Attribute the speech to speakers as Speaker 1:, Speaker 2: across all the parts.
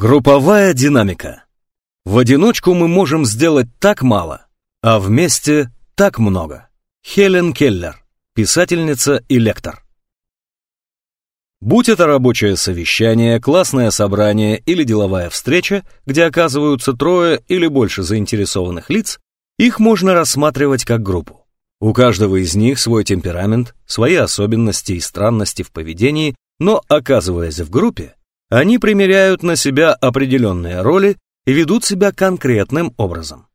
Speaker 1: Групповая динамика. В одиночку мы можем сделать так мало, а вместе так много. Хелен Келлер, писательница и лектор. Будь это рабочее совещание, классное собрание или деловая встреча, где оказываются трое или больше заинтересованных лиц, их можно рассматривать как группу. У каждого из них свой темперамент, свои особенности и странности в поведении, но оказываясь в группе, они примеряют на себя определенные роли и ведут себя конкретным образом.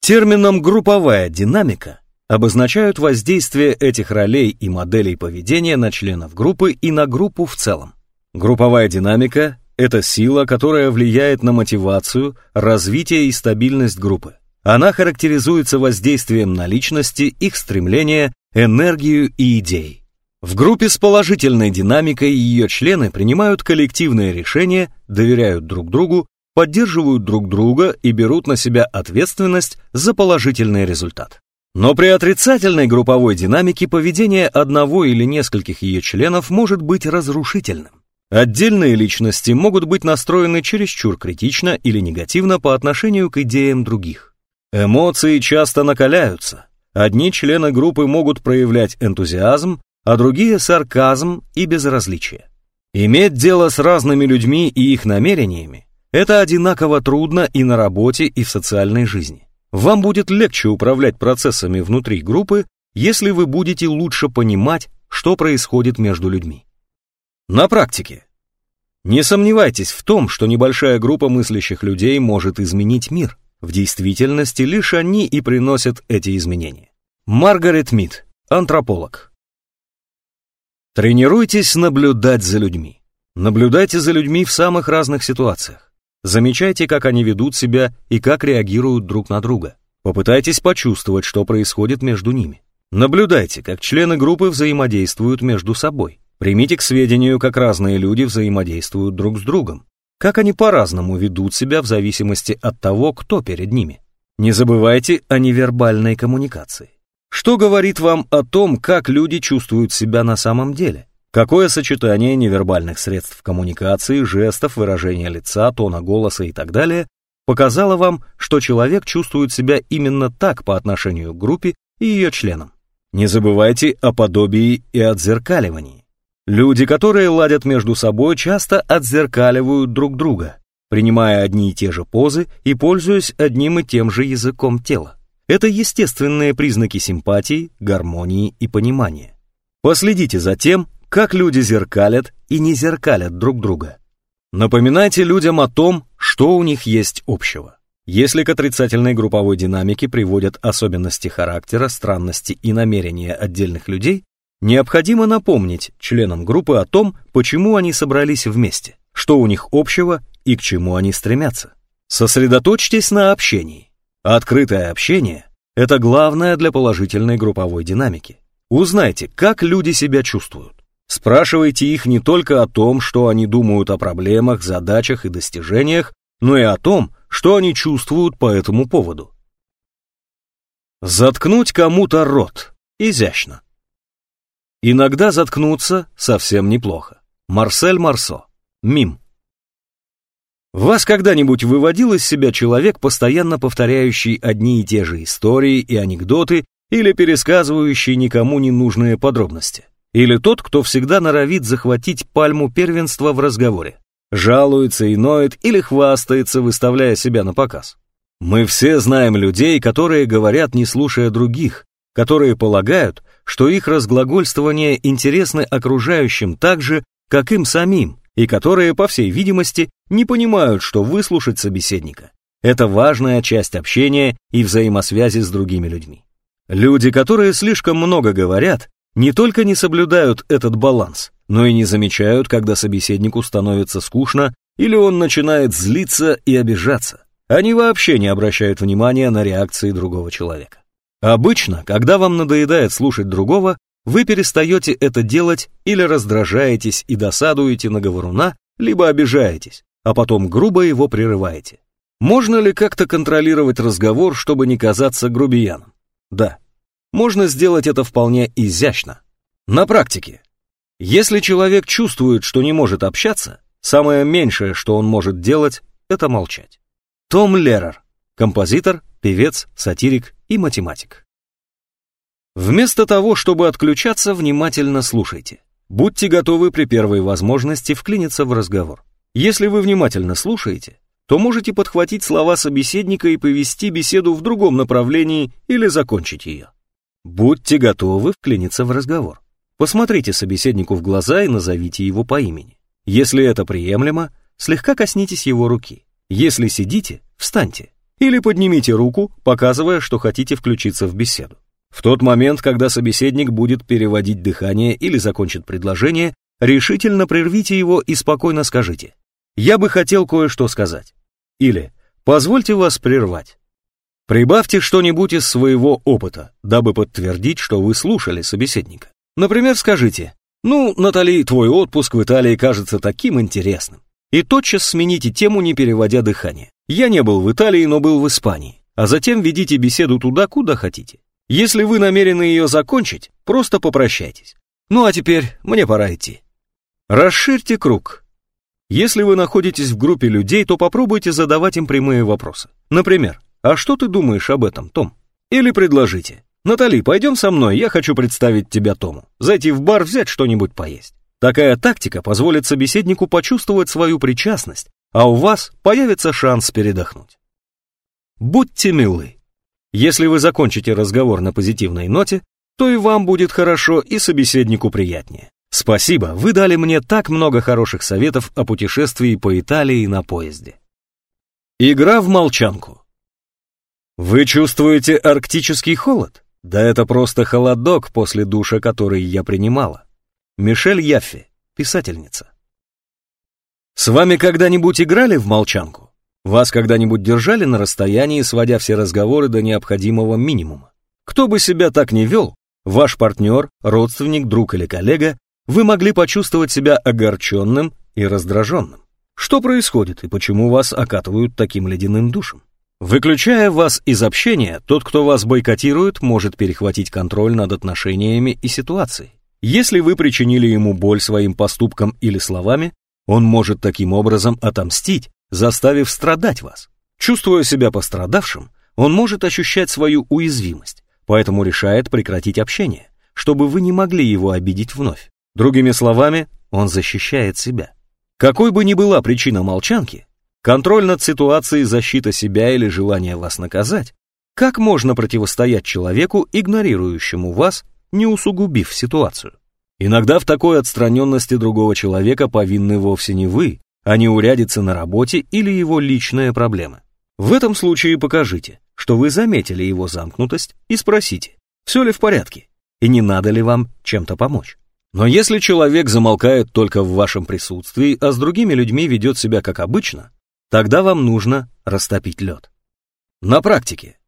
Speaker 1: Термином «групповая динамика» обозначают воздействие этих ролей и моделей поведения на членов группы и на группу в целом. Групповая динамика – это сила, которая влияет на мотивацию, развитие и стабильность группы. Она характеризуется воздействием на личности, их стремления, энергию и идеи. В группе с положительной динамикой ее члены принимают коллективные решения, доверяют друг другу, поддерживают друг друга и берут на себя ответственность за положительный результат. Но при отрицательной групповой динамике поведение одного или нескольких ее членов может быть разрушительным. Отдельные личности могут быть настроены чересчур критично или негативно по отношению к идеям других. Эмоции часто накаляются. Одни члены группы могут проявлять энтузиазм, а другие — сарказм и безразличие. Иметь дело с разными людьми и их намерениями — это одинаково трудно и на работе, и в социальной жизни. Вам будет легче управлять процессами внутри группы, если вы будете лучше понимать, что происходит между людьми. На практике. Не сомневайтесь в том, что небольшая группа мыслящих людей может изменить мир. В действительности лишь они и приносят эти изменения. Маргарет Мид, антрополог. Тренируйтесь наблюдать за людьми. Наблюдайте за людьми в самых разных ситуациях. Замечайте, как они ведут себя и как реагируют друг на друга. Попытайтесь почувствовать, что происходит между ними. Наблюдайте, как члены группы взаимодействуют между собой. Примите к сведению, как разные люди взаимодействуют друг с другом. Как они по-разному ведут себя в зависимости от того, кто перед ними. Не забывайте о невербальной коммуникации. Что говорит вам о том, как люди чувствуют себя на самом деле? Какое сочетание невербальных средств коммуникации, жестов, выражения лица, тона голоса и так далее показало вам, что человек чувствует себя именно так по отношению к группе и ее членам? Не забывайте о подобии и отзеркаливании. Люди, которые ладят между собой, часто отзеркаливают друг друга, принимая одни и те же позы и пользуясь одним и тем же языком тела. Это естественные признаки симпатии, гармонии и понимания. Последите за тем, как люди зеркалят и не зеркалят друг друга. Напоминайте людям о том, что у них есть общего. Если к отрицательной групповой динамике приводят особенности характера, странности и намерения отдельных людей, необходимо напомнить членам группы о том, почему они собрались вместе, что у них общего и к чему они стремятся. Сосредоточьтесь на общении. Открытое общение – это главное для положительной групповой динамики. Узнайте, как люди себя чувствуют. Спрашивайте их не только о том, что они думают о проблемах, задачах и достижениях, но и о том, что они чувствуют по этому поводу. Заткнуть кому-то рот. Изящно. Иногда заткнуться совсем неплохо. Марсель Марсо. Мим. Вас когда-нибудь выводил из себя человек, постоянно повторяющий одни и те же истории и анекдоты или пересказывающий никому не нужные подробности? Или тот, кто всегда норовит захватить пальму первенства в разговоре? Жалуется и ноет или хвастается, выставляя себя на показ? Мы все знаем людей, которые говорят, не слушая других, которые полагают, что их разглагольствования интересны окружающим так же, как им самим, и которые, по всей видимости, не понимают, что выслушать собеседника – это важная часть общения и взаимосвязи с другими людьми. Люди, которые слишком много говорят, не только не соблюдают этот баланс, но и не замечают, когда собеседнику становится скучно или он начинает злиться и обижаться. Они вообще не обращают внимания на реакции другого человека. Обычно, когда вам надоедает слушать другого, вы перестаете это делать или раздражаетесь и досадуете на говоруна, либо обижаетесь, а потом грубо его прерываете. Можно ли как-то контролировать разговор, чтобы не казаться грубияном? Да. Можно сделать это вполне изящно. На практике. Если человек чувствует, что не может общаться, самое меньшее, что он может делать, это молчать. Том Лерер, композитор, певец, сатирик и математик. Вместо того, чтобы отключаться, внимательно слушайте. Будьте готовы при первой возможности вклиниться в разговор. Если вы внимательно слушаете, то можете подхватить слова собеседника и повести беседу в другом направлении или закончить ее. Будьте готовы вклиниться в разговор. Посмотрите собеседнику в глаза и назовите его по имени. Если это приемлемо, слегка коснитесь его руки. Если сидите, встаньте. Или поднимите руку, показывая, что хотите включиться в беседу. В тот момент, когда собеседник будет переводить дыхание или закончит предложение, решительно прервите его и спокойно скажите «Я бы хотел кое-что сказать». Или «Позвольте вас прервать». Прибавьте что-нибудь из своего опыта, дабы подтвердить, что вы слушали собеседника. Например, скажите «Ну, Натали, твой отпуск в Италии кажется таким интересным». И тотчас смените тему, не переводя дыхание. Я не был в Италии, но был в Испании. А затем ведите беседу туда, куда хотите. Если вы намерены ее закончить, просто попрощайтесь. Ну а теперь мне пора идти. Расширьте круг. Если вы находитесь в группе людей, то попробуйте задавать им прямые вопросы. Например, «А что ты думаешь об этом, Том?» Или предложите, «Натали, пойдем со мной, я хочу представить тебя Тому. Зайти в бар, взять что-нибудь поесть». Такая тактика позволит собеседнику почувствовать свою причастность, а у вас появится шанс передохнуть. Будьте милы. Если вы закончите разговор на позитивной ноте, то и вам будет хорошо, и собеседнику приятнее. Спасибо, вы дали мне так много хороших советов о путешествии по Италии на поезде. Игра в молчанку. Вы чувствуете арктический холод? Да это просто холодок после душа, который я принимала. Мишель Яффи, писательница. С вами когда-нибудь играли в молчанку? Вас когда-нибудь держали на расстоянии, сводя все разговоры до необходимого минимума? Кто бы себя так не вел, ваш партнер, родственник, друг или коллега, вы могли почувствовать себя огорченным и раздраженным. Что происходит и почему вас окатывают таким ледяным душем? Выключая вас из общения, тот, кто вас бойкотирует, может перехватить контроль над отношениями и ситуацией. Если вы причинили ему боль своим поступком или словами, он может таким образом отомстить, заставив страдать вас. Чувствуя себя пострадавшим, он может ощущать свою уязвимость, поэтому решает прекратить общение, чтобы вы не могли его обидеть вновь. Другими словами, он защищает себя. Какой бы ни была причина молчанки, Контроль над ситуацией, защита себя или желание вас наказать. Как можно противостоять человеку, игнорирующему вас, не усугубив ситуацию? Иногда в такой отстраненности другого человека повинны вовсе не вы, а не урядицы на работе или его личные проблемы. В этом случае покажите, что вы заметили его замкнутость и спросите, все ли в порядке и не надо ли вам чем-то помочь. Но если человек замолкает только в вашем присутствии, а с другими людьми ведет себя как обычно, Тогда вам нужно растопить лед. На практике.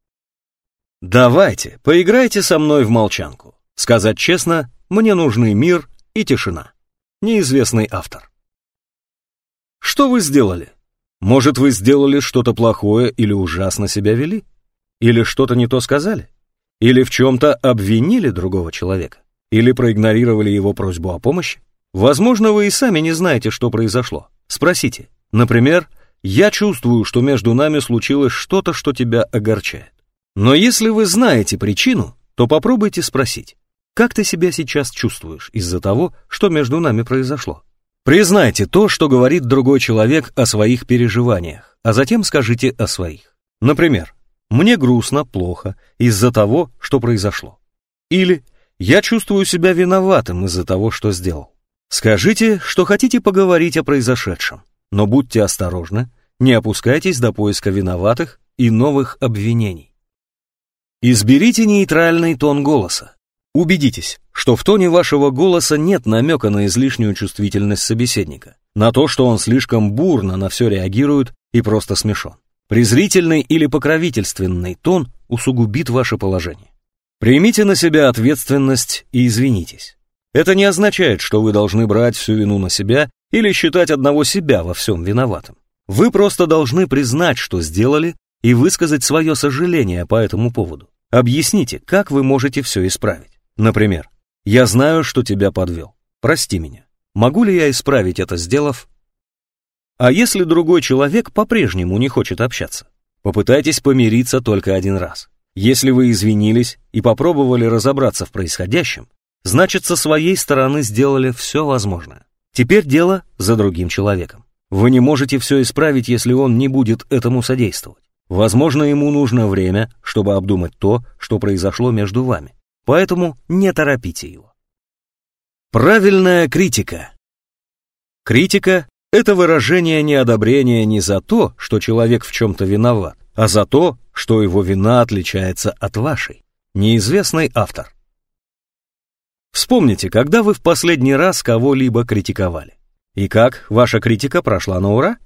Speaker 1: Давайте, поиграйте со мной в молчанку. Сказать честно, мне нужны мир и тишина. Неизвестный автор. Что вы сделали? Может, вы сделали что-то плохое или ужасно себя вели? Или что-то не то сказали? Или в чем-то обвинили другого человека? Или проигнорировали его просьбу о помощи? Возможно, вы и сами не знаете, что произошло. Спросите. Например, я чувствую, что между нами случилось что-то, что тебя огорчает. Но если вы знаете причину, то попробуйте спросить, как ты себя сейчас чувствуешь из-за того, что между нами произошло. Признайте то, что говорит другой человек о своих переживаниях, а затем скажите о своих. Например, «Мне грустно, плохо из-за того, что произошло». Или «Я чувствую себя виноватым из-за того, что сделал». Скажите, что хотите поговорить о произошедшем, но будьте осторожны, не опускайтесь до поиска виноватых и новых обвинений. Изберите нейтральный тон голоса. Убедитесь, что в тоне вашего голоса нет намека на излишнюю чувствительность собеседника, на то, что он слишком бурно на все реагирует и просто смешон. Презрительный или покровительственный тон усугубит ваше положение. Примите на себя ответственность и извинитесь. Это не означает, что вы должны брать всю вину на себя или считать одного себя во всем виноватым. Вы просто должны признать, что сделали, и высказать свое сожаление по этому поводу. Объясните, как вы можете все исправить. Например, «Я знаю, что тебя подвел. Прости меня. Могу ли я исправить это, сделав А если другой человек по-прежнему не хочет общаться? Попытайтесь помириться только один раз. Если вы извинились и попробовали разобраться в происходящем, значит, со своей стороны сделали все возможное. Теперь дело за другим человеком. Вы не можете все исправить, если он не будет этому содействовать. Возможно, ему нужно время, чтобы обдумать то, что произошло между вами. Поэтому не торопите его. Правильная критика. Критика – это выражение неодобрения не за то, что человек в чем-то виноват, а за то, что его вина отличается от вашей. Неизвестный автор. Вспомните, когда вы в последний раз кого-либо критиковали. И как, ваша критика прошла на ура?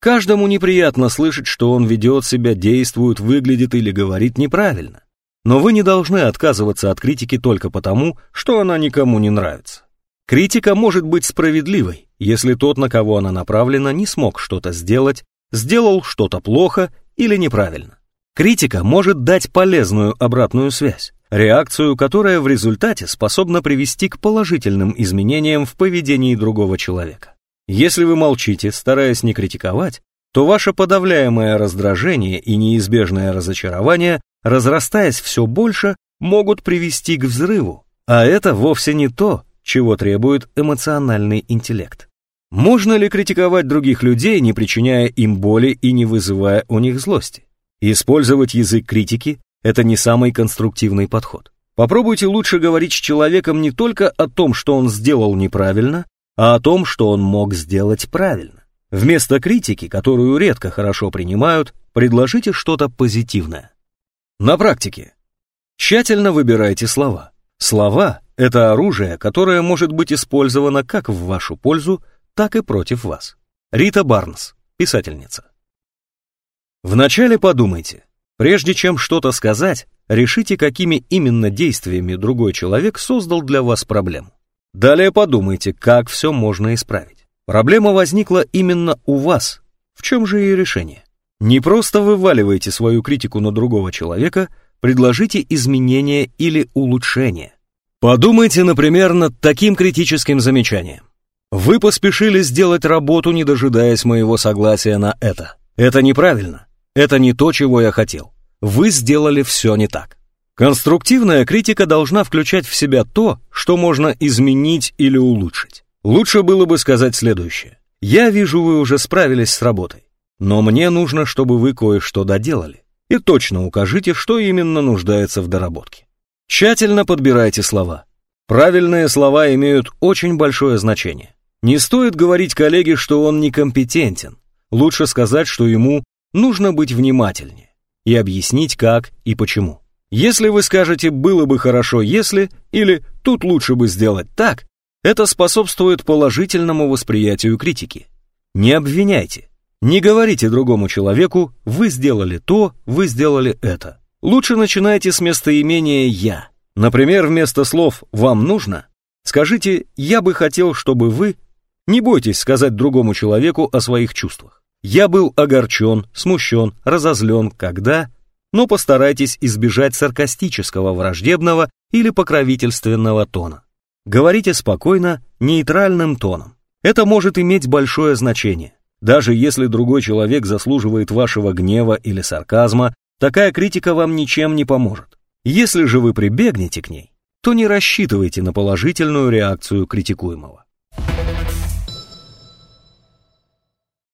Speaker 1: Каждому неприятно слышать, что он ведет себя, действует, выглядит или говорит неправильно. Но вы не должны отказываться от критики только потому, что она никому не нравится. Критика может быть справедливой, если тот, на кого она направлена, не смог что-то сделать, сделал что-то плохо или неправильно. Критика может дать полезную обратную связь, реакцию, которая в результате способна привести к положительным изменениям в поведении другого человека. Если вы молчите, стараясь не критиковать, то ваше подавляемое раздражение и неизбежное разочарование, разрастаясь все больше, могут привести к взрыву, а это вовсе не то, чего требует эмоциональный интеллект. Можно ли критиковать других людей, не причиняя им боли и не вызывая у них злости? Использовать язык критики – это не самый конструктивный подход. Попробуйте лучше говорить с человеком не только о том, что он сделал неправильно, а о том, что он мог сделать правильно. Вместо критики, которую редко хорошо принимают, предложите что-то позитивное. На практике. Тщательно выбирайте слова. Слова – это оружие, которое может быть использовано как в вашу пользу, так и против вас. Рита Барнс, писательница. Вначале подумайте. Прежде чем что-то сказать, решите, какими именно действиями другой человек создал для вас проблему. Далее подумайте, как все можно исправить. Проблема возникла именно у вас. В чем же ее решение? Не просто вываливайте свою критику на другого человека, предложите изменения или улучшения. Подумайте, например, над таким критическим замечанием. Вы поспешили сделать работу, не дожидаясь моего согласия на это. Это неправильно. Это не то, чего я хотел. Вы сделали все не так. Конструктивная критика должна включать в себя то, что можно изменить или улучшить. Лучше было бы сказать следующее. Я вижу, вы уже справились с работой, но мне нужно, чтобы вы кое-что доделали. И точно укажите, что именно нуждается в доработке. Тщательно подбирайте слова. Правильные слова имеют очень большое значение. Не стоит говорить коллеге, что он некомпетентен. Лучше сказать, что ему нужно быть внимательнее и объяснить как и почему. Если вы скажете «было бы хорошо, если» или «тут лучше бы сделать так», это способствует положительному восприятию критики. Не обвиняйте. Не говорите другому человеку «вы сделали то, вы сделали это». Лучше начинайте с местоимения «я». Например, вместо слов «вам нужно» скажите «я бы хотел, чтобы вы...» Не бойтесь сказать другому человеку о своих чувствах. Я был огорчен, смущен, разозлен, когда но постарайтесь избежать саркастического, враждебного или покровительственного тона. Говорите спокойно, нейтральным тоном. Это может иметь большое значение. Даже если другой человек заслуживает вашего гнева или сарказма, такая критика вам ничем не поможет. Если же вы прибегнете к ней, то не рассчитывайте на положительную реакцию критикуемого.